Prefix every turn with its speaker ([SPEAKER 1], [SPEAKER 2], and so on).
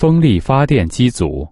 [SPEAKER 1] 风力发电机组。